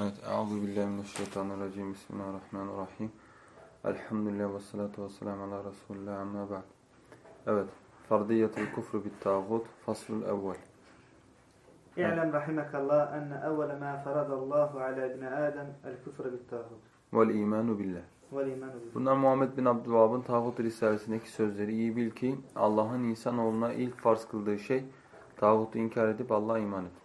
Evet. Euzu billahi mineşşeytanirracim. Bismillahirrahmanirrahim. Elhamdülillah ve salatu ve selamu ala Resulullah amma ba'd. Evet. Fardiyetul kufru bit tağut faslul evvel. İ'lem rahimekallah enne evvele ma faradallahu ala ibn Adem el kufru bit tağut. Vel imanu billah. Bunlar Muhammed bin Abdülvahap'ın Tağut Risalesi'ndeki sözleri. İyi bil ki Allah'ın insanoğluna ilk farz kıldığı şey tağutu inkar edip Allah'a iman etmek.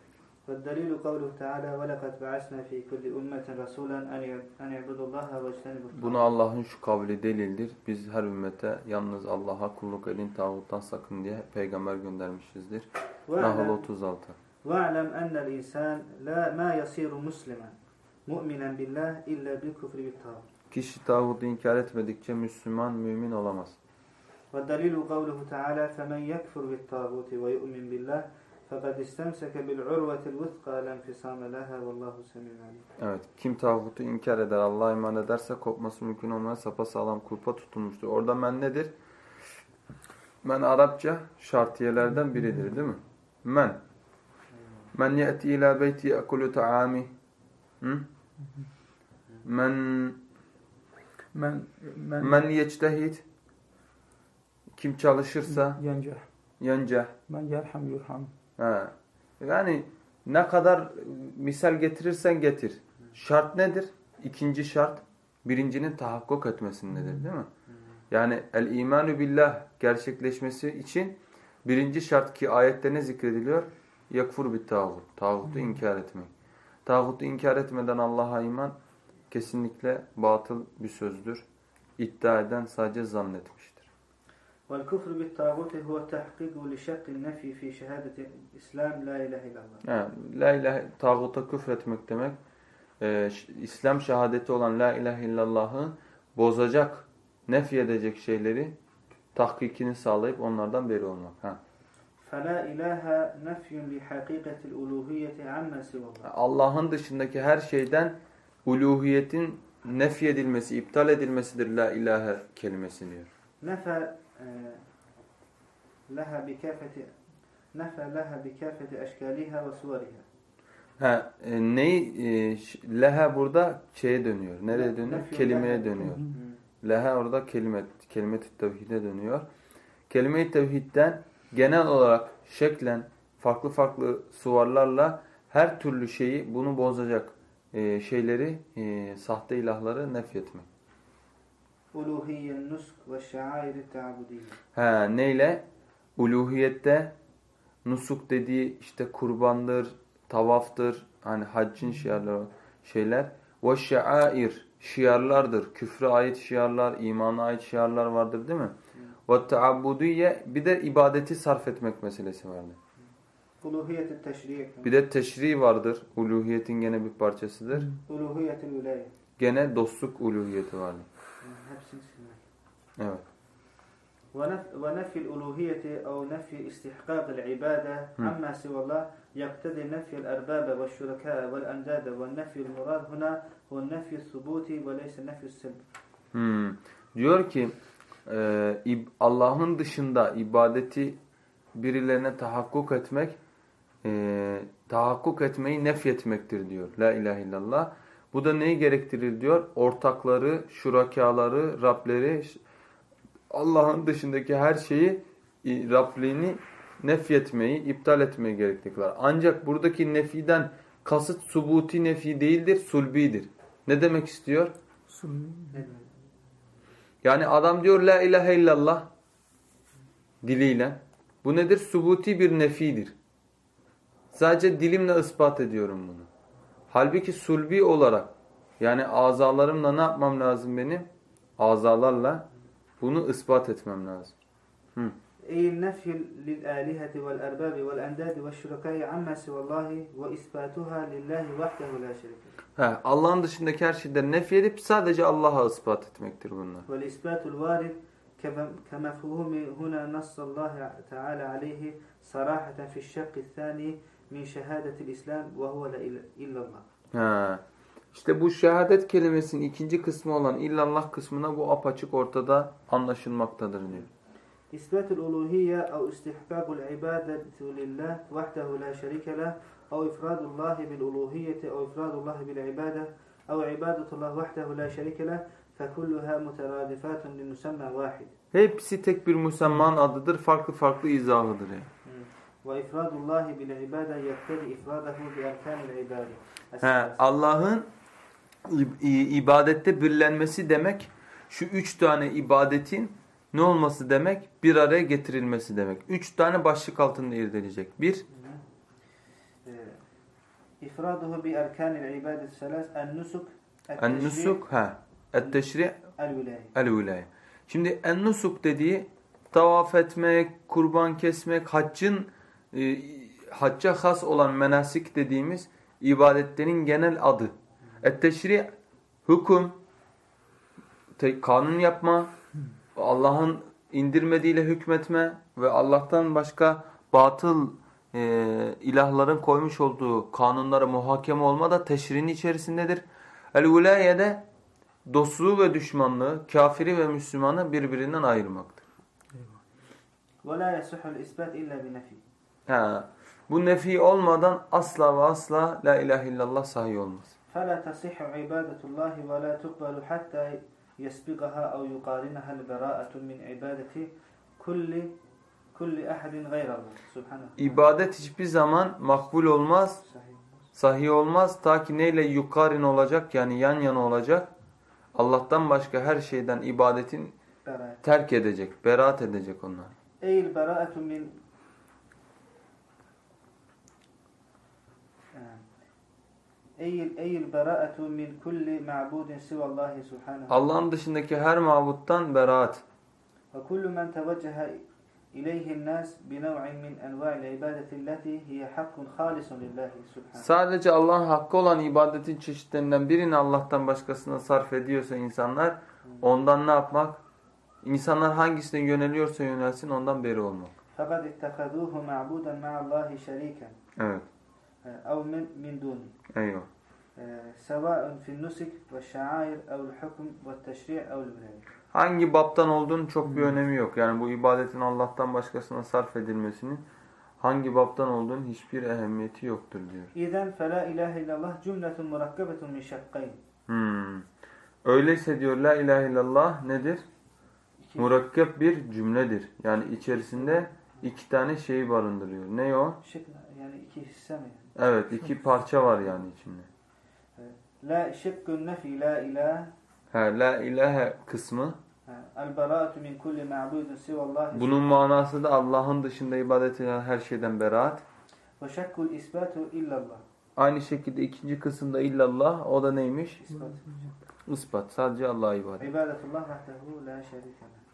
والدليل قوله تعالى ولقد بعثنا في كل أمة رسولا أن أن يعبدوا الله واجتنبوا Bunu الطاغوت Allah'ın şu kavli delildir. Biz her ümmete yalnız Allah'a kulluk edin tağuttan sakın diye peygamber göndermişizdir. Nahl واعلم 36. واعلم أن الإنسان لا ما يصير مسلما مؤمنا بالله إلا بالكفر بالطاغوت Kişi tağutu inkar etmedikçe Müslüman, mümin olamaz. والدليل قوله تعالى فمن يكفر بالطاغوت ويؤمن بالله fakat istemseke bil urvetil vuthqa lem fisame leha vallahu Evet. Kim tağutu inkar eder, Allah'a iman ederse kopması mümkün olmayan sapasağlam kulpa tutulmuştur. Orada men nedir? Men Arapça şartiyelerden biridir değil mi? Men. Men ye'ti ila beyti ye'kulu ta'ami. Men men men, men yectehid. Kim çalışırsa yancah. Yancah. Men yerham yurham. Ha. Yani ne kadar misal getirirsen getir. Şart nedir? İkinci şart birincinin tahakkuk etmesindedir değil mi? Yani el imanu billah gerçekleşmesi için birinci şart ki ayette ne zikrediliyor? Yakfur bit tağut. Tağutu inkar etmek. Tağutu inkar etmeden Allah'a iman kesinlikle batıl bir sözdür. İddia eden sadece zannetmiştir. والكفر بالطاغوت هو تحقيق لشق النفي في شهادة الإسلام لا إله إلا الله Yani, la ilahe, tağuta küfretmek demek, e, ş- İslam şehadeti olan la ilahe illallah'ı bozacak, nefyedecek şeyleri tahkikini sağlayıp onlardan beri olmak. Ha. فلا إله نفي لحقيقة الألوهية عما سوى الله Allah'ın dışındaki her şeyden uluhiyetin nefyedilmesi, iptal edilmesidir la ilahe kelimesi diyor. e, leha bi kafeti nefe leha bi kafeti eşkaliha ve suvariha. Ha, e, neyi e, leha burada şeye dönüyor. Nereye dönüyor? Kelimeye dönüyor. Leha orada kelime kelime-i tevhide dönüyor. Kelime-i tevhidden genel olarak şeklen farklı farklı suvarlarla her türlü şeyi bunu bozacak e, şeyleri, e, sahte ilahları nefretmek. Uluhiyyen nusk ve şairi ta'budiyye. Ha neyle? Uluhiyette nusuk dediği işte kurbandır, tavaftır, hani haccın şiarları şeyler. Ve şair şiarlardır. Küfre ait şiarlar, imana ait şiarlar vardır değil mi? Ve taabbudiye bir de ibadeti sarf etmek meselesi vardır. Uluhiyeti teşri. Bir de teşri vardır. Uluhiyetin gene bir parçasıdır. Uluhiyetin ulayi. Gene dostluk uluhiyeti vardır hepsini silmek. Evet. ونف- ونفي الألوهية أو نفي استحقاق العبادة مم. عما سوى الله يقتضي نفي الأرباب والشركاء والأنداد والنفي المراد هنا هو النفي الثبوتي وليس نفي السلب Hmm. Diyor ki e, ib- Allah'ın dışında ibadeti birilerine tahakkuk etmek e, tahakkuk etmeyi nefyetmektir diyor. La ilahe illallah. Bu da neyi gerektirir diyor? Ortakları, şurakaları, Rableri Allah'ın dışındaki her şeyi Rabliğini nefyetmeyi, iptal etmeyi gerektirir. Ancak buradaki nefiden kasıt subuti nefi değildir, sulbidir. Ne demek istiyor? Yani adam diyor la ilahe illallah diliyle. Bu nedir? Subuti bir nefidir. Sadece dilimle ispat ediyorum bunu. Halbuki sulbi olarak yani azalarımla ne yapmam lazım benim? Azalarla bunu ispat etmem lazım. Hı. Eyl nefhil lil alihati vel erbabi vel endadi ve şurakayı amma sivallahi ve ispatuha lillahi vahdehu la şerike. Allah'ın dışındaki her şeyden nef edip sadece Allah'a ispat etmektir bunlar. Vel ispatul varid kemefhumi huna nassallahi teala aleyhi sarahaten fi'ş şakki'l-thani min şehadetil İslam ve huve la illallah. Ha. İşte bu şehadet kelimesinin ikinci kısmı olan illallah kısmına bu apaçık ortada anlaşılmaktadır diyor. İsbatül uluhiyye ev istihbabul ibadetu lillah vahdehu la şerike leh ev ifradullahi bil uluhiyyeti ev ifradullahi bil ibadet ev ibadetullah vahdehu la şerike leh fekulluha muteradifatun li müsemmen vahid. Hepsi tek bir müsemman adıdır, farklı farklı izahıdır yani. Ve ifradullahi bil ibade yektedi ifradahu bi erkanil ibade. Allah'ın ibadette birlenmesi demek şu üç tane ibadetin ne olması demek? Bir araya getirilmesi demek. Üç tane başlık altında irdeleyecek. Bir. Ee, ifraduhu bi erkanil ibadet selas en-nusuk en-nusuk ha et-teşri' el-vilaye. Şimdi en-nusuk dediği tavaf etmek, kurban kesmek, haccın e, hacca has olan menasik dediğimiz ibadetlerin genel adı. Et-teşri' hüküm, te- kanun yapma, Allah'ın indirmediğiyle hükmetme ve Allah'tan başka batıl e, ilahların koymuş olduğu kanunlara muhakeme olma da teşrinin içerisindedir. El-vilaye de dostluğu ve düşmanlığı, kafiri ve Müslümanı birbirinden ayırmaktır. ولا يصح الإثبات إلا بنفي Ha, bu nefi olmadan asla ve asla la ilahe illallah sahih olmaz. فلا تصح عبادة الله ولا تقبل حتى يسبقها أو يقارنها البراءة من عبادة كل كل أحد غير الله سبحانه İbadet hiçbir zaman makbul olmaz, صحيح sahih olmaz ta ki neyle yukarin olacak yani yan yana olacak. Allah'tan başka her şeyden ibadetin براءة terk edecek, beraat edecek onlar. أي البراءة من Allah'ın dışındaki her mabuttan beraat. Ve kullu men teveccehe ileyhin nas bi nev'in min enva'il ibadeti lati hiye hakkun halisun lillahi subhanahu. Sadece Allah'ın hakkı olan ibadetin çeşitlerinden birini Allah'tan başkasına sarf ediyorsa insanlar hmm. ondan ne yapmak? İnsanlar hangisine yöneliyorsa yönelsin ondan beri olmak. Fakat ittehaduhu ma'buden ma'allahi şeriken. Evet. أو من من دونه Eyvah. سواء في النسك والشعائر أو الحكم والتشريع أو الولاية Hangi baptan olduğunun çok bir önemi yok. Yani bu ibadetin Allah'tan başkasına sarf edilmesinin hangi baptan olduğunun hiçbir ehemmiyeti yoktur diyor. إذن فلا إله إلا الله جملة مركبة من شقين Hmm. Öyleyse diyor la ilahe illallah nedir? İki- Murakkep bir cümledir. Yani içerisinde iki tane şeyi barındırıyor. Ne o? şık yani iki hisse mi? Evet iki parça var yani içinde. La şıkkun nefi la ilah Ha, la ilahe kısmı. el beraatu min kulli ma'budin sivallahi Bunun manası da Allah'ın dışında ibadet edilen her şeyden beraat. ve şekkul isbatu illallah. Aynı şekilde ikinci kısımda illallah o da neymiş? İsbat. Ispat. Sadece Allah'a ibadet. İbadetullah vahdehu la şerike leh.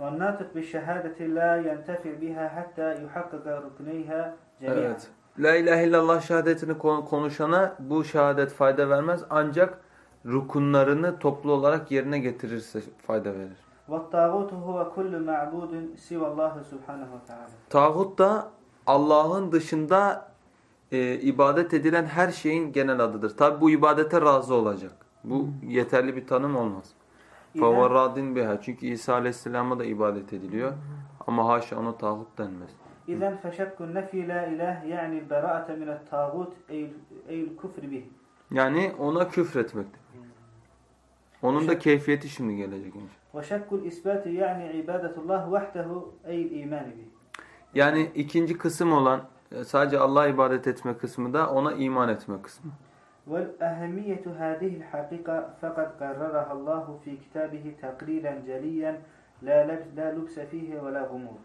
والناطق بالشهادة لا ينتفع بها حتى يحقق ركنيها جميعا. Evet. La ilahe illallah şehadetini konuşana bu şehadet fayda vermez ancak rukunlarını toplu olarak yerine getirirse fayda verir. Tağut da Allah'ın dışında e, ibadet edilen her şeyin genel adıdır. Tabi bu ibadete razı olacak. Bu yeterli bir tanım olmaz. Favarradin biha. Çünkü İsa Aleyhisselam'a da ibadet ediliyor. Ama haşa ona tağut denmez. إذن فشك النفي لا إله يعني البراءة من الطاغوت أي أي الكفر به. Yani ona küfretmektir. Onun da keyfiyeti şimdi gelecek inşallah. وشك الإثبات يعني عبادة الله وحده أي الإيمان به. Yani ikinci kısım olan e, sadece Allah'a ibadet etme kısmı da ona iman etme kısmı. والأهمية هذه الحقيقة فقد قررها الله في كتابه تقريرا جليا لا لبس, لا لبس فيه ولا غموض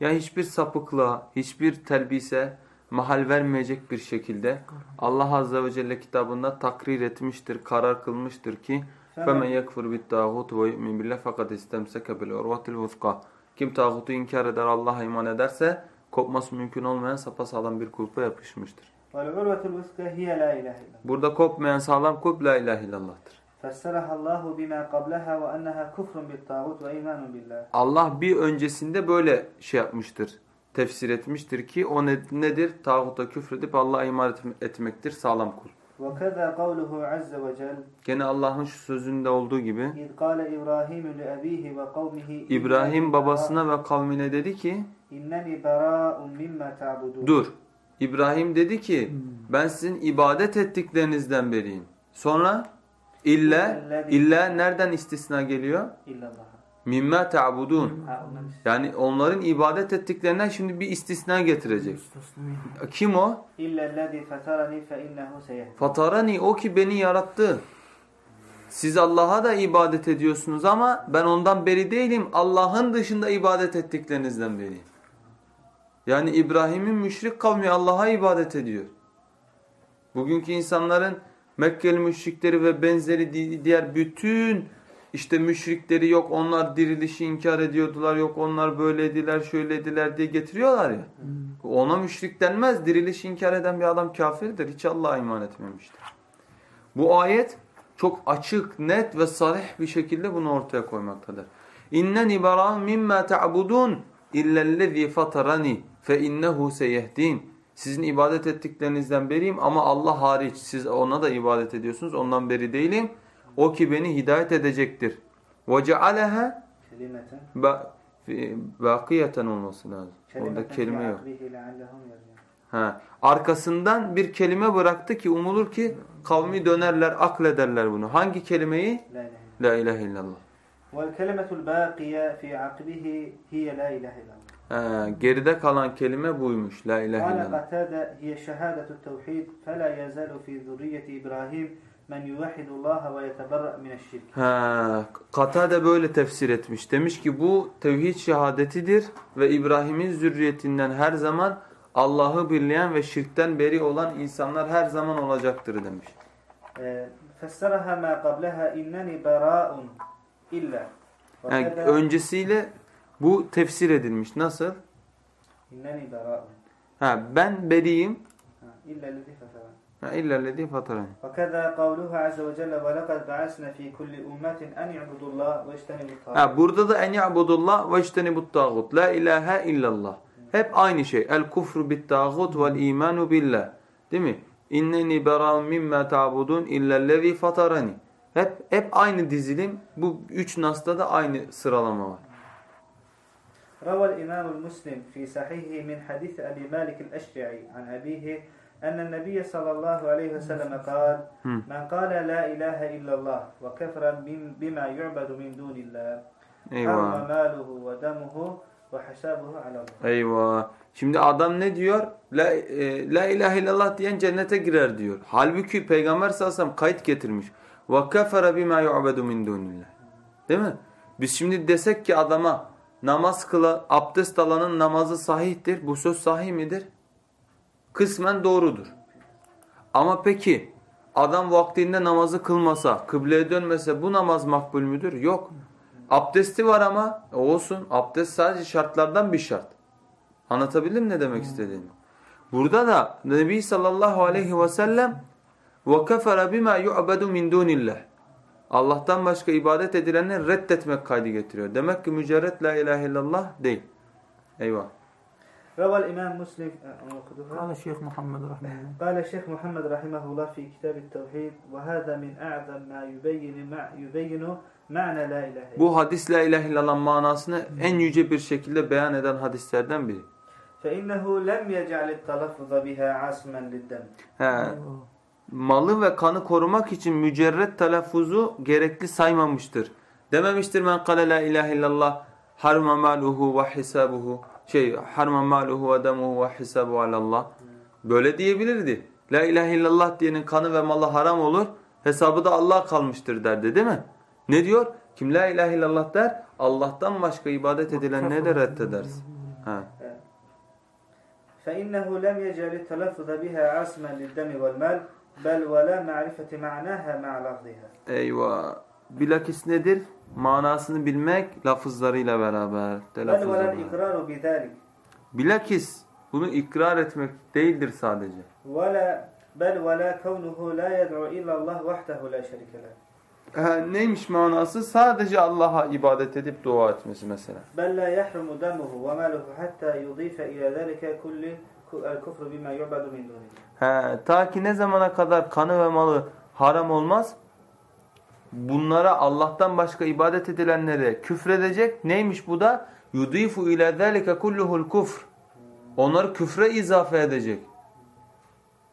Yani hiçbir sapıklığa, hiçbir telbise mahal vermeyecek bir şekilde Allah Azze ve Celle kitabında takrir etmiştir, karar kılmıştır ki فَمَنْ فمن, يَكْفُرْ بِالتَّاغُوتُ وَيُؤْمِنْ بِاللّٰهِ فَقَدْ اِسْتَمْسَكَ بِالْعُرْوَةِ الْوُثْقَى Kim tağutu inkar eder, Allah'a iman ederse kopması mümkün olmayan sapasağlam bir kulpa yapışmıştır. والعروة الوثقى هي لا إله إلا الله Burada kopmayan sağlam kulp la ilahe illallah'tır. فسرها الله بما قبلها وأنها كفر بالطاغوت وإيمان بالله Allah bir öncesinde böyle şey yapmıştır. Tefsir etmiştir ki o ne- nedir? Tağuta küfredip Allah'a iman etme- etmektir sağlam kul. وكذا قوله عز وجل Gene Allah'ın şu sözünde olduğu gibi إذ قال إبراهيم لأبيه وقومه İbrahim babasına ve kavmine dedi ki إنني براء مما تعبدون dur. İbrahim dedi ki ben sizin ibadet ettiklerinizden beriyim. Sonra İlle, illa nereden istisna geliyor? Mimme ta'budun. Yani onların ibadet ettiklerinden şimdi bir istisna getirecek. Kim o? Fatarani o ki beni yarattı. Siz Allah'a da ibadet ediyorsunuz ama ben ondan beri değilim. Allah'ın dışında ibadet ettiklerinizden beriyim. Yani İbrahim'in müşrik kavmi Allah'a ibadet ediyor. Bugünkü insanların Mekkeli müşrikleri ve benzeri di- diğer bütün işte müşrikleri yok onlar dirilişi inkar ediyordular yok onlar böylediler şöylediler diye getiriyorlar ya. Ona müşrik denmez. Dirilişi inkar eden bir adam kafirdir. Hiç Allah'a iman etmemiştir. Bu ayet çok açık, net ve sarih bir şekilde bunu ortaya koymaktadır. İnnen ibaran mimma ta'budun illellezî fatarani fe innehu seyehdin Sizin ibadet ettiklerinizden beriyim ama Allah hariç siz ona da ibadet ediyorsunuz. Ondan beri değilim. O ki beni hidayet edecektir. Ve cealeha كلمة ba- fi- bakiyeten olması lazım. كلمة Orada في kelime yok. عقبه لعلهم يرجعون Ha. Arkasından bir kelime bıraktı ki umulur ki kavmi dönerler, aklederler bunu. Hangi kelimeyi? لا إله إلا La ilahe illallah. الله والكلمة الباقية في عقبه هي لا إله إلا Geride kalan kelime buymuş. La ilahe illallah. Kale Katade böyle tefsir etmiş. Demiş ki bu tevhid şehadetidir ve İbrahim'in zürriyetinden her zaman Allah'ı birleyen ve şirkten beri olan insanlar her zaman olacaktır demiş. Fesseraha ma qablaha inneni bera'un illa. Öncesiyle bu tefsir edilmiş. Nasıl? İnneni bera'un. Ha ben beriyim. İllellezi fatara. İllellezi fatara. Fakeza kavluhu azze ve ve lekad fi kulli ummetin en ve iştenibut tağut. Ha burada da en i'budullah ve iştenibut tağut. La ilahe illallah. Hep aynı şey. El kufru bit tağut vel imanu billah. Değil mi? İnneni bera'un mimme ta'budun illellezi fatarani. Hep hep aynı dizilim. Bu üç nasta da aynı sıralama var. روى الإمام المسلم في صحيحه من حديث أبي مالك الأشجعي عن أبيه أن النبي صلى الله عليه وسلم قال Hmm. من قال لا إله إلا الله وكفر بم- بما يعبد من دون الله حرم Eyvah. ماله ودمه وحسابه على الله Eyvah. Şimdi adam ne diyor? La, e, la ilahe illallah diyen cennete girer diyor. Halbuki Peygamber sallallahu aleyhi ve sellem kayıt getirmiş. Ve kefere bima yu'bedu min dunillah. Değil mi? Biz şimdi desek ki adama namaz kıla, abdest alanın namazı sahihtir. Bu söz sahih midir? Kısmen doğrudur. Ama peki adam vaktinde namazı kılmasa, kıbleye dönmese bu namaz makbul müdür? Yok. Abdesti var ama e, olsun. Abdest sadece şartlardan bir şart. Anlatabildim ne demek istediğimi? Burada da Nebi sallallahu aleyhi ve sellem وَكَفَرَ بِمَا يُعْبَدُ مِنْ دُونِ اللّٰهِ Allah'tan başka ibadet edilenleri reddetmek kaydı getiriyor. Demek ki mücerret la ilahe illallah değil. Eyvah. روى الإمام مسلم آه، أخذها. قال الشيخ محمد رحمه الله قال الشيخ محمد رحمه الله في كتاب التوحيد وهذا من أعظم ما يبين مع يبين معنى لا إله إلا الله Bu hadis la ilahe illallah manasını en yüce bir şekilde beyan eden hadislerden biri. فإنه لم يجعل التلفظ بها عاصما للدم He, malı ve kanı korumak için mücerret telaffuzu gerekli saymamıştır. Dememiştir men kale la ilahe illallah harma maluhu ve hisabuhu şey harma maluhu ve demuhu ve hisabu alallah. Böyle diyebilirdi. La ilahe illallah diyenin kanı ve malı haram olur. Hesabı da Allah kalmıştır derdi değil mi? Ne diyor? Kim la ilahe illallah der Allah'tan başka ibadet edilenleri de reddedersin. Ha. فإنه لم يجعل التلفظ بها عاصما للدم والمال Bel ve la ma'rifeti ma'naha ma'a lafziha. Eyvah. Bilakis nedir? Manasını bilmek lafızlarıyla beraber. Bel ve la ikraru bidalik. Bilakis bunu ikrar etmek değildir sadece. Ve la bel ve la kavnuhu la yed'u illallah vahdehu la şerike leh. Ee, neymiş manası? Sadece Allah'a ibadet edip dua etmesi mesela. Bel la yahrumu damuhu ve maluhu hatta yudife ila zalika kulli el kufru bima yu'badu min dunihi. He, ta ki ne zamana kadar kanı ve malı haram olmaz? Bunlara Allah'tan başka ibadet edilenlere küfredecek. Neymiş bu da? Yudifu ila zalika kulluhul kufr. Onları küfre izafe edecek.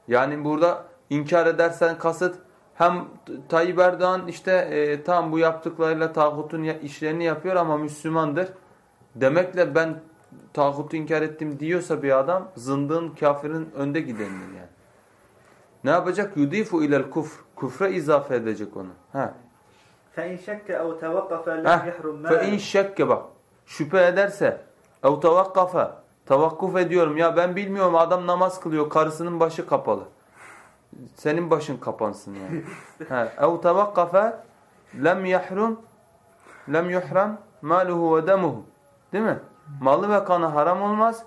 Yani burada inkar edersen kasıt hem Tayyip Erdoğan işte e, tam bu yaptıklarıyla tağutun işlerini yapıyor ama Müslümandır. Demekle ben tağutu inkar ettim diyorsa bir adam zındığın kafirin önde gidenidir yani. Ne yapacak? Yudifu ilel kufr. Kufre izafe edecek onu. Ha. فإن شك أو توقف لم Heh. يحرم Fe in ماله şekke bak. Şüphe ederse ev tavakkafe tavakkuf ediyorum ya ben bilmiyorum adam namaz kılıyor karısının başı kapalı. Senin başın kapansın yani. ha, ev tavakkafe lem yahrum lem yuhram maluhu ve demuhu. Değil mi? Malı ve kanı haram olmaz.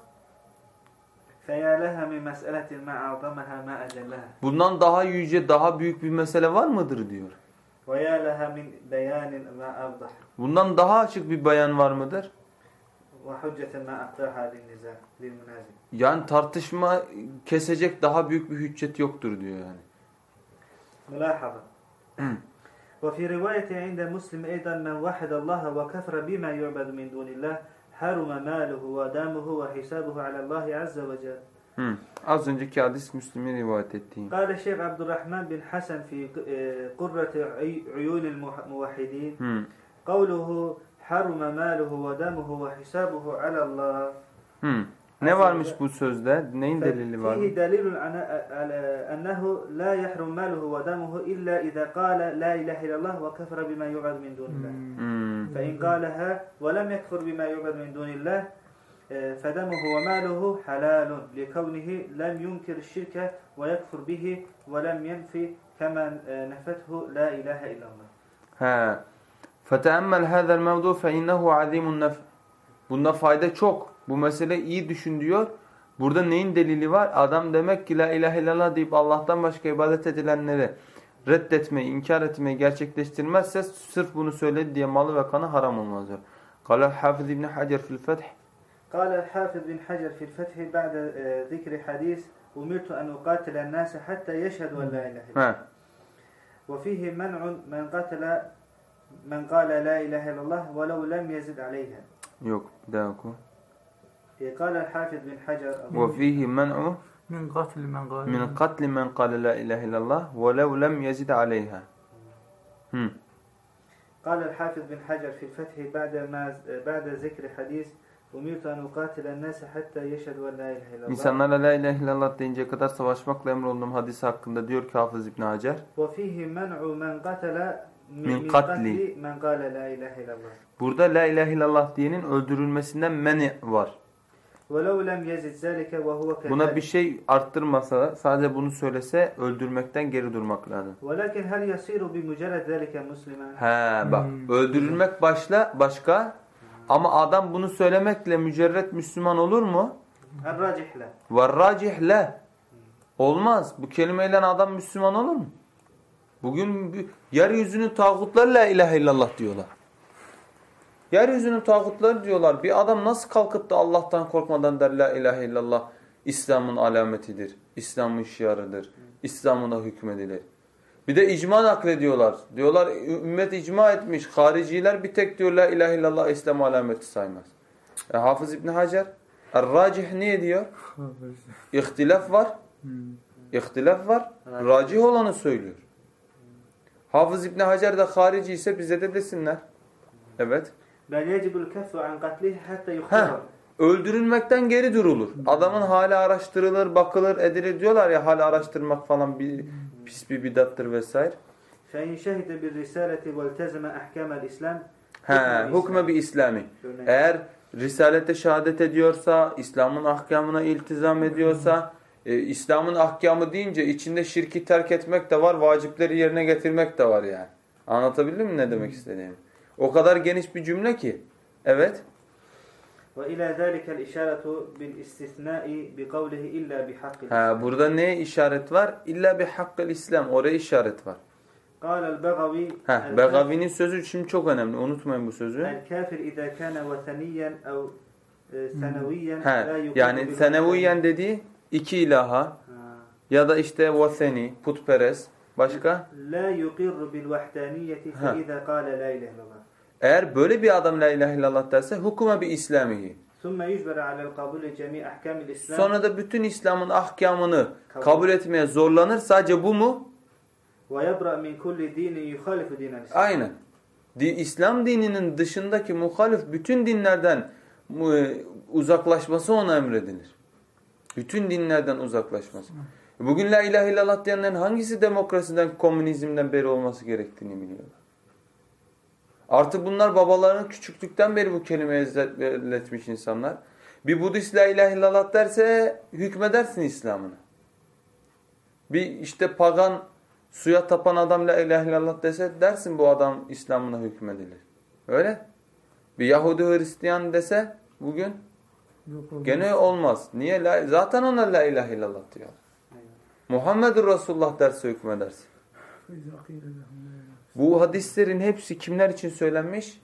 Bundan daha yüce, daha büyük bir mesele var mıdır diyor. Bundan daha açık bir bayan var mıdır? Yani tartışma kesecek daha büyük bir hüccet yoktur diyor yani. Mülahaza. Ve fi rivayeti inde Müslim eydan men vahid Allah ve kefre bima yu'badu min من دون الله حرم ماله ودمه وحسابه على الله عز وجل Hı. Az önceki hadis Müslim'in rivayet ettiği. قال الشيخ عبد الرحمن بن حسن في قرة عي- عيون الموحدين Hı. قوله حرم ماله ودمه وحسابه على الله Hı. Ne varmış bu sözde? Neyin delili var? فيه دليل على على أنه لا يحرم ماله ودمه إلا إذا قال لا إله إلا الله وكفر بما يعبد من دون الله Hı. فإن قالها ولم يكفر بما يعبد من دون الله آه، فدمه وماله حلال لكونه لم ينكر الشرك ويكفر به ولم ينفي كما آه، نفته لا إله إلا الله He. فَتَأَمَّلْ هَذَا الْمَوْضُعُ فَاِنَّهُ عَظِيمُ النَّفْ Bunda fayda çok. Bu mesele iyi düşün diyor. Burada neyin delili var? Adam demek ki la ilahe illallah deyip Allah'tan başka ibadet edilenleri reddetmeyi, inkar etmeyi gerçekleştirmezse sırf bunu söyledi diye malı ve kanı haram olmaz diyor. Kale Hafız İbn Hacer fil Feth. Kale Hafız bin Hacer fil Feth ba'de e, zikri hadis umirtu en uqatile nase hatta yeşhedü en la ilahe illallah. Ve fihi men'un men qatile men qale la ilahe illallah ve lev lem yezid aleyha. Yok, daha oku. E, kale Hafız bin Hacer. Ve fihi من قتل من قال من قتل من قال لا إله إلا الله ولو لم يزد عليها. Hı. قال الحافظ بن حجر في الفتح بعد ما بعد ذكر حديث أمرت أن أقاتل الناس حتى يشهدوا أن لا إله إلا الله İnsanlara la ilahe illallah deyinceye kadar savaşmakla emrolunduğum hadisi hakkında diyor ki Hafız İbn Hacer. وفيه منع من قتل من قتل. من قال لا إله إلا الله Burada la ilahe illallah diyenin öldürülmesinden meni var. Buna bir şey arttırmasa, da, sadece bunu söylese öldürmekten geri durmak lazım. He bak hmm. öldürülmek başla başka ama adam bunu söylemekle mücerret Müslüman olur mu? Verracihle. Olmaz. Bu kelimeyle adam Müslüman olur mu? Bugün yeryüzünü tağutlarla ilahe illallah diyorlar. Yeryüzünün tağutları diyorlar. Bir adam nasıl kalkıp da Allah'tan korkmadan der la ilahe illallah İslam'ın alametidir. İslam'ın şiarıdır. İslam'ına hükmedilir. Bir de icma naklediyorlar. Diyorlar ümmet icma etmiş. Hariciler bir tek diyor la ilahe illallah İslam alameti saymaz. E, Hafız İbni Hacer Er-Racih ne diyor? İhtilaf var. İhtilaf var. Racih olanı söylüyor. Hafız İbni Hacer de harici ise bize de desinler. Evet. Bel yecibul kesru an katlihi hatta yukhbar. Öldürülmekten geri durulur. Adamın hali araştırılır, bakılır, edilir diyorlar ya hali araştırmak falan bir pis bir bidattır vesaire. Fein bir risaleti vel tezeme ahkamel İslam. He, hukme bir İslami. Eğer risalete şehadet ediyorsa, İslam'ın ahkamına iltizam ediyorsa, e, İslam'ın ahkamı deyince içinde şirki terk etmek de var, vacipleri yerine getirmek de var yani. Anlatabildim mi ne demek istediğimi? O kadar geniş bir cümle ki. Evet. Ve ila zalikel işaretu bil istisnai bi kavlihi illa bi hakkil Ha burada ne işaret var? İlla bi hakkil İslam. Oraya işaret var. Kâlel begavi Ha begavinin sözü şimdi çok önemli. Unutmayın bu sözü. El kafir izâ kâne veseniyen ev seneviyen la Yani seneviyen dediği iki ilaha ha. ya da işte veseni putperest başka la yuqirru bil vahdaniyeti fe izâ kâle la ilahe illallah. Eğer böyle bir adam la ilahe illallah derse hukuma bi islamihi. Sonra da bütün İslam'ın ahkamını kabul. etmeye zorlanır. Sadece bu mu? Aynen. İslam dininin dışındaki muhalif bütün dinlerden e, uzaklaşması ona emredilir. Bütün dinlerden uzaklaşması. Bugün la ilahe illallah diyenlerin hangisi demokrasiden, komünizmden beri olması gerektiğini biliyorlar. Artık bunlar babalarının küçüklükten beri bu kelimeyi ezberletmiş insanlar. Bir Budist la ilahe illallah derse hükmedersin İslam'ına. Bir işte pagan suya tapan adam la ilahe illallah dese dersin bu adam İslam'ına hükmedilir. Öyle. Bir Yahudi Hristiyan dese bugün Yok olmaz. gene olmaz. Niye? La, zaten onlar la ilahe illallah diyor. Muhammedur Resulullah derse hükmedersin. Bu hadislerin hepsi kimler için söylenmiş?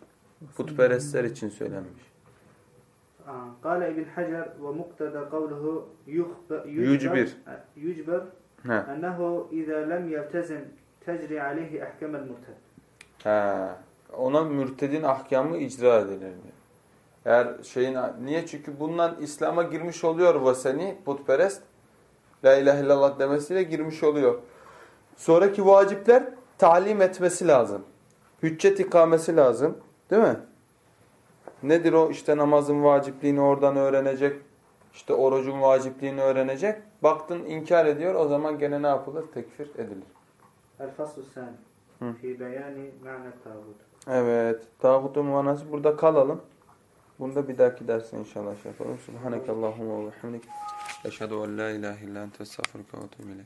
Putperestler için söylenmiş. Kale İbn Hacer ve muktada kavluhu yücbir yücbir ennehu izâ lem yeltezim tecri aleyhi ahkemel murted. Ha. Ona mürtedin ahkamı icra edilir. Eğer şeyin niye? Çünkü bundan İslam'a girmiş oluyor vaseni putperest. La ilahe illallah demesiyle girmiş oluyor. Sonraki vacipler talim etmesi lazım. Hüccet ikamesi lazım. Değil mi? Nedir o? İşte namazın vacipliğini oradan öğrenecek. İşte orucun vacipliğini öğrenecek. Baktın inkar ediyor. O zaman gene ne yapılır? Tekfir edilir. El-Faslu Fi beyani tağut. Evet. Tağutun manası. Burada kalalım. Bunu da bir dahaki dersin inşallah şey yapalım. Subhaneke Allahümme ve hamdik. Eşhedü en la ilahe illa ente estağfurke ve etûbü